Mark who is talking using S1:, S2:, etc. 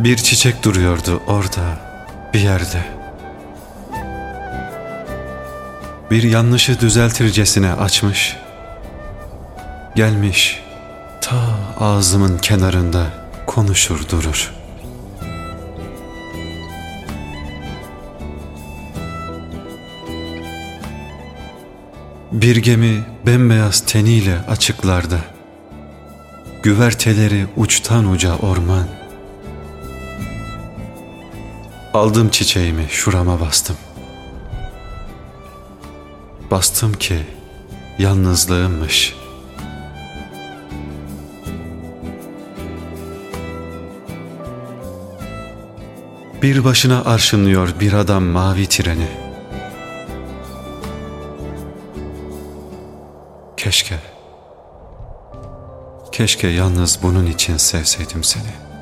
S1: Bir çiçek duruyordu orada, bir yerde. Bir yanlışı düzeltircesine açmış. Gelmiş, ta ağzımın kenarında konuşur durur. Bir gemi bembeyaz teniyle açıklarda. Güverteleri uçtan uca orman. Aldım çiçeğimi şurama bastım. Bastım ki yalnızlığımmış. Bir başına arşınlıyor bir adam mavi treni. Keşke, keşke yalnız bunun için sevseydim seni.''